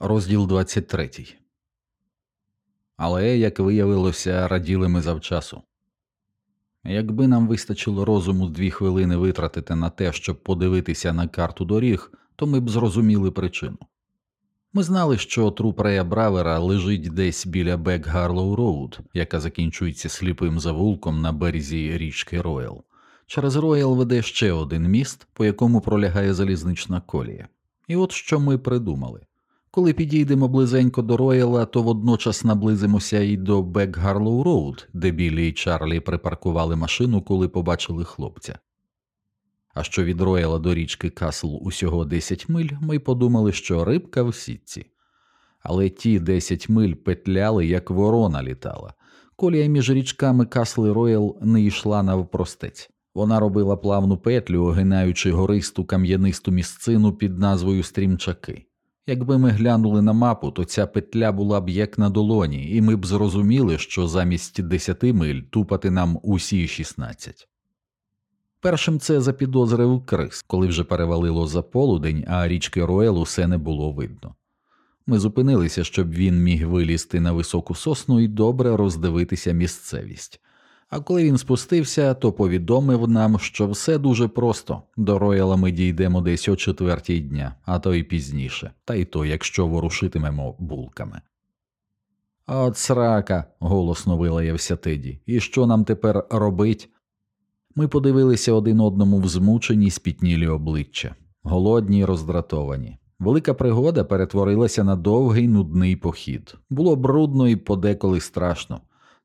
Розділ 23. Але, як виявилося, раділи ми завчасу. Якби нам вистачило розуму дві хвилини витратити на те, щоб подивитися на карту доріг, то ми б зрозуміли причину. Ми знали, що труп Рея Бравера лежить десь біля Бек Гарлоу Роуд, яка закінчується сліпим завулком на березі річки Роял. Через Роял веде ще один міст, по якому пролягає залізнична колія. І от що ми придумали. Коли підійдемо близенько до Рояла, то водночас наблизимося і до Бек Гарлоу Роуд, де Білі і Чарлі припаркували машину, коли побачили хлопця. А що від Рояла до річки Касл усього 10 миль, ми подумали, що рибка в сітці. Але ті 10 миль петляли, як ворона літала. Колія між річками Касл і Роял не йшла навпростець. Вона робила плавну петлю, огинаючи гористу кам'янисту місцину під назвою Стрімчаки. Якби ми глянули на мапу, то ця петля була б як на долоні, і ми б зрозуміли, що замість 10 миль тупати нам усі 16. Першим це запідозрив Крис, коли вже перевалило за полудень, а річки Роел усе не було видно. Ми зупинилися, щоб він міг вилізти на високу сосну і добре роздивитися місцевість. А коли він спустився, то повідомив нам, що все дуже просто до Рояла ми дійдемо десь о четвертій дня, а то й пізніше, та й то, якщо ворушитимемо булками. От срака. голосно вилаявся Теді. І що нам тепер робить? Ми подивилися один одному в змучені спітнілі обличчя, голодні й роздратовані. Велика пригода перетворилася на довгий нудний похід. Було брудно і подеколи страшно.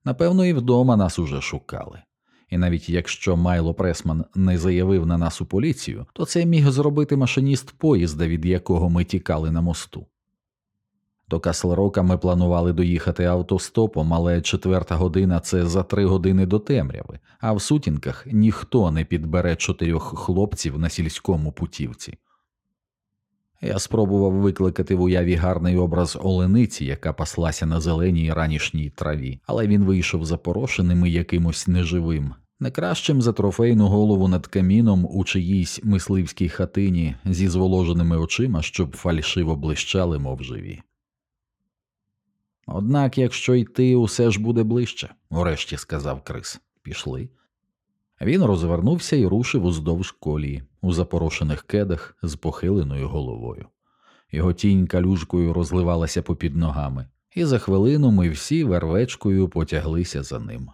Напевно, і вдома нас уже шукали. І навіть якщо Майло Пресман не заявив на нас у поліцію, то це міг зробити машиніст поїзда, від якого ми тікали на мосту. До Каслрока ми планували доїхати автостопом, але четверта година це за три години до темряви, а в сутінках ніхто не підбере чотирьох хлопців на сільському путівці. Я спробував викликати в уяві гарний образ олениці, яка паслася на зеленій ранішній траві, але він вийшов запорошеним і якимось неживим, не кращим за трофейну голову над каміном у чиїсь мисливській хатині зі зволоженими очима, щоб фальшиво блищали, мов живі. Однак, якщо йти, усе ж буде ближче, урешті сказав Крис. Пішли. Він розвернувся і рушив уздовж колії, у запорошених кедах з похиленою головою. Його тінь калюжкою розливалася попід ногами, і за хвилину ми всі вервечкою потяглися за ним.